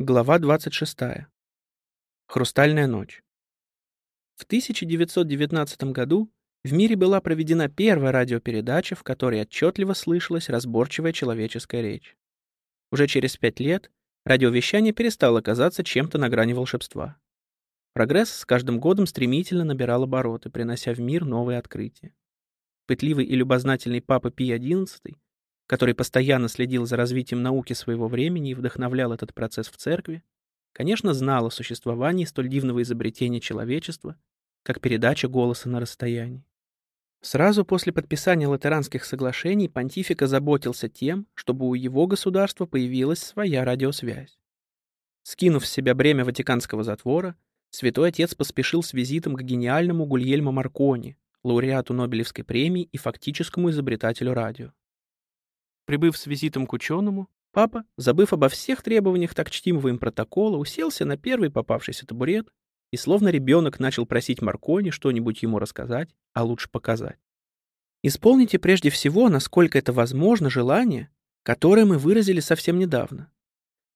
Глава 26. Хрустальная ночь. В 1919 году в мире была проведена первая радиопередача, в которой отчетливо слышалась разборчивая человеческая речь. Уже через пять лет радиовещание перестало казаться чем-то на грани волшебства. Прогресс с каждым годом стремительно набирал обороты, принося в мир новые открытия. Пытливый и любознательный папа Пий XI который постоянно следил за развитием науки своего времени и вдохновлял этот процесс в церкви, конечно, знал о существовании столь дивного изобретения человечества, как передача голоса на расстоянии. Сразу после подписания латеранских соглашений понтифик озаботился тем, чтобы у его государства появилась своя радиосвязь. Скинув с себя бремя Ватиканского затвора, святой отец поспешил с визитом к гениальному Гульельмо Маркони, лауреату Нобелевской премии и фактическому изобретателю радио. Прибыв с визитом к ученому, папа, забыв обо всех требованиях так чтимого им протокола, уселся на первый попавшийся табурет и словно ребенок начал просить Маркони что-нибудь ему рассказать, а лучше показать. Исполните прежде всего, насколько это возможно, желание, которое мы выразили совсем недавно.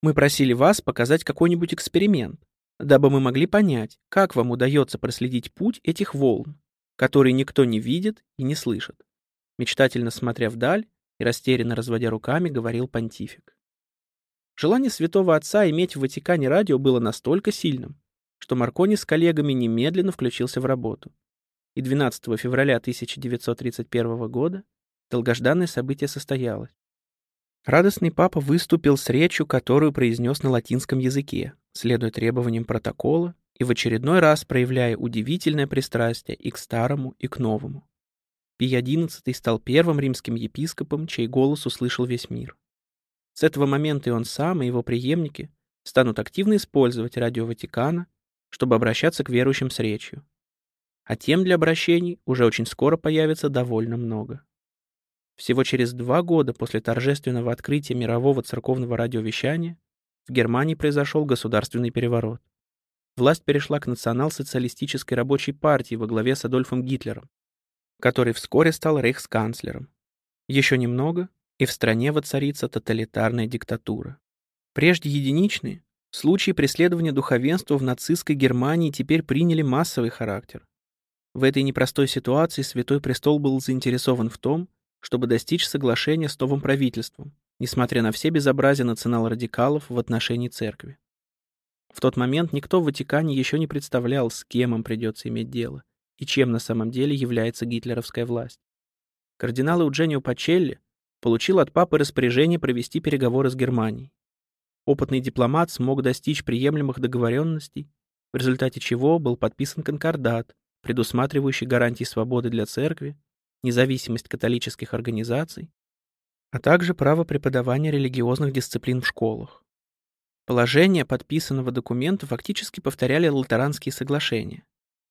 Мы просили вас показать какой-нибудь эксперимент, дабы мы могли понять, как вам удается проследить путь этих волн, которые никто не видит и не слышит. Мечтательно смотря вдаль, и растерянно разводя руками, говорил понтифик. Желание святого отца иметь в Ватикане радио было настолько сильным, что Маркони с коллегами немедленно включился в работу. И 12 февраля 1931 года долгожданное событие состоялось. Радостный папа выступил с речью, которую произнес на латинском языке, следуя требованиям протокола и в очередной раз проявляя удивительное пристрастие и к старому, и к новому. Пий XI стал первым римским епископом, чей голос услышал весь мир. С этого момента и он сам, и его преемники станут активно использовать радио Ватикана, чтобы обращаться к верующим с речью. А тем для обращений уже очень скоро появится довольно много. Всего через два года после торжественного открытия мирового церковного радиовещания в Германии произошел государственный переворот. Власть перешла к национал-социалистической рабочей партии во главе с Адольфом Гитлером, который вскоре стал рейхсканцлером. Еще немного, и в стране воцарится тоталитарная диктатура. Прежде единичные, случаи преследования духовенства в нацистской Германии теперь приняли массовый характер. В этой непростой ситуации Святой Престол был заинтересован в том, чтобы достичь соглашения с новым правительством, несмотря на все безобразия национал-радикалов в отношении церкви. В тот момент никто в Ватикане еще не представлял, с кем им придется иметь дело и чем на самом деле является гитлеровская власть. Кардинал Eugenio Пачелли получил от папы распоряжение провести переговоры с Германией. Опытный дипломат смог достичь приемлемых договоренностей, в результате чего был подписан конкордат, предусматривающий гарантии свободы для церкви, независимость католических организаций, а также право преподавания религиозных дисциплин в школах. Положения подписанного документа фактически повторяли латеранские соглашения,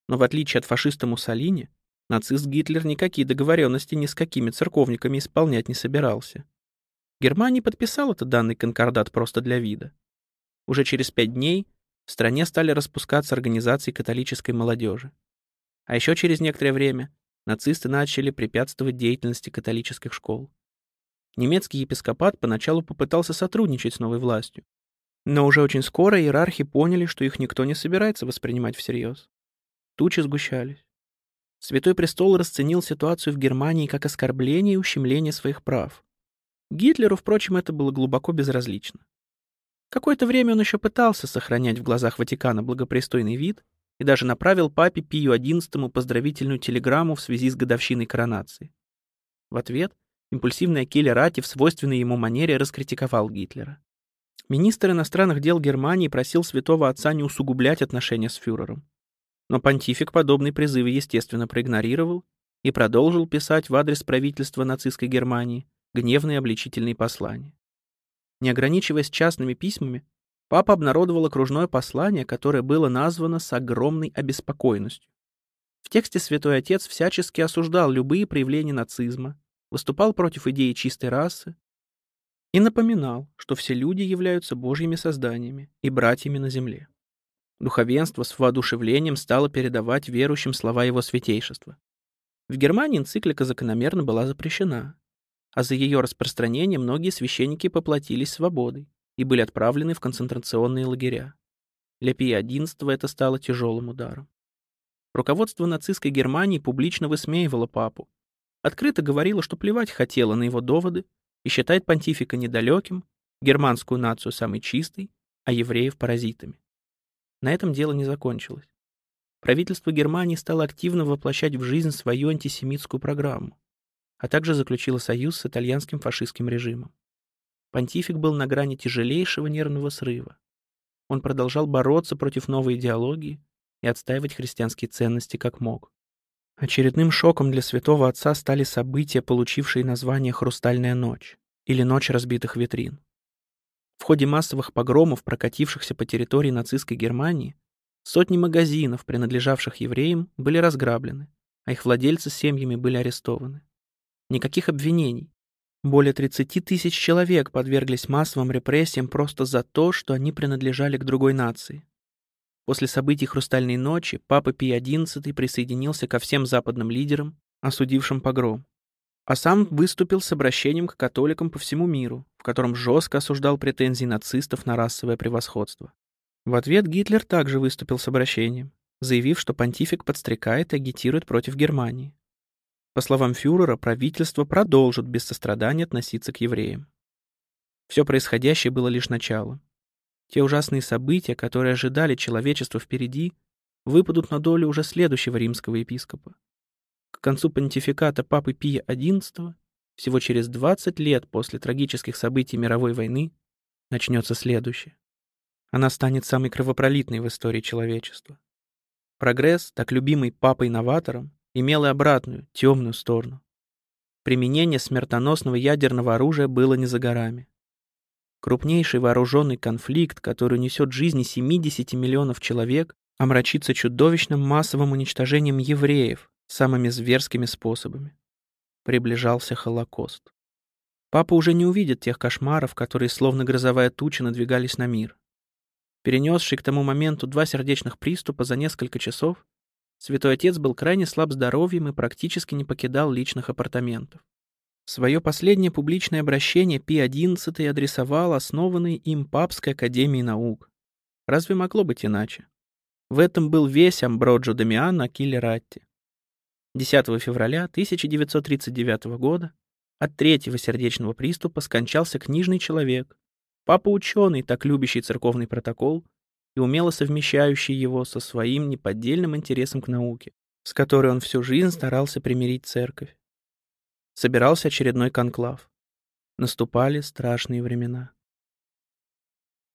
но в отличие от фашиста Муссолини, нацист Гитлер никакие договоренности ни с какими церковниками исполнять не собирался. Германия подписала этот данный конкордат просто для вида. Уже через пять дней в стране стали распускаться организации католической молодежи. А еще через некоторое время нацисты начали препятствовать деятельности католических школ. Немецкий епископат поначалу попытался сотрудничать с новой властью, но уже очень скоро иерархи поняли, что их никто не собирается воспринимать всерьез. Тучи сгущались. Святой Престол расценил ситуацию в Германии как оскорбление и ущемление своих прав. Гитлеру, впрочем, это было глубоко безразлично. Какое-то время он еще пытался сохранять в глазах Ватикана благопристойный вид и даже направил папе Пию XI поздравительную телеграмму в связи с годовщиной коронации. В ответ импульсивный Акель Рати в свойственной ему манере раскритиковал Гитлера. Министр иностранных дел Германии просил святого отца не усугублять отношения с фюрером. Но понтифик подобные призывы, естественно, проигнорировал и продолжил писать в адрес правительства нацистской Германии гневные обличительные послания. Не ограничиваясь частными письмами, папа обнародовал окружное послание, которое было названо с огромной обеспокоенностью. В тексте святой отец всячески осуждал любые проявления нацизма, выступал против идеи чистой расы и напоминал, что все люди являются божьими созданиями и братьями на земле. Духовенство с воодушевлением стало передавать верующим слова его святейшества. В Германии энциклика закономерно была запрещена, а за ее распространение многие священники поплатились свободой, и были отправлены в концентрационные лагеря. Для Пия XI это стало тяжелым ударом. Руководство нацистской Германии публично высмеивало папу, открыто говорило, что плевать хотело на его доводы и считает понтифика недалеким, германскую нацию самой чистой, а евреев паразитами. На этом дело не закончилось. Правительство Германии стало активно воплощать в жизнь свою антисемитскую программу, а также заключило союз с итальянским фашистским режимом. Понтифик был на грани тяжелейшего нервного срыва. Он продолжал бороться против новой идеологии и отстаивать христианские ценности как мог. Очередным шоком для святого отца стали события, получившие название «Хрустальная ночь» или «Ночь разбитых витрин». В ходе массовых погромов, прокатившихся по территории нацистской Германии, сотни магазинов, принадлежавших евреям, были разграблены, а их владельцы с семьями были арестованы. Никаких обвинений. Более 30 тысяч человек подверглись массовым репрессиям просто за то, что они принадлежали к другой нации. После событий «Хрустальной ночи» Папа Пий XI присоединился ко всем западным лидерам, осудившим погром. А сам выступил с обращением к католикам по всему миру, в котором жестко осуждал претензии нацистов на расовое превосходство. В ответ Гитлер также выступил с обращением, заявив, что понтифик подстрекает и агитирует против Германии. По словам фюрера, правительство продолжит без сострадания относиться к евреям. Все происходящее было лишь началом. Те ужасные события, которые ожидали человечество впереди, выпадут на долю уже следующего римского епископа. К концу понтификата Папы Пия XI, всего через 20 лет после трагических событий мировой войны, начнется следующее. Она станет самой кровопролитной в истории человечества. Прогресс, так любимый папой-новатором, имел и обратную, темную сторону. Применение смертоносного ядерного оружия было не за горами. Крупнейший вооруженный конфликт, который несет жизни 70 миллионов человек, омрачится чудовищным массовым уничтожением евреев самыми зверскими способами. Приближался Холокост. Папа уже не увидит тех кошмаров, которые словно грозовая туча надвигались на мир. Перенесший к тому моменту два сердечных приступа за несколько часов, Святой Отец был крайне слаб здоровьем и практически не покидал личных апартаментов. Свое последнее публичное обращение Пи XI адресовал основанной им Папской Академии Наук. Разве могло быть иначе? В этом был весь Амброджо Дамиано Киллератти. 10 февраля 1939 года от третьего сердечного приступа скончался книжный человек, папа-ученый, так любящий церковный протокол и умело совмещающий его со своим неподдельным интересом к науке, с которой он всю жизнь старался примирить церковь. Собирался очередной конклав. Наступали страшные времена.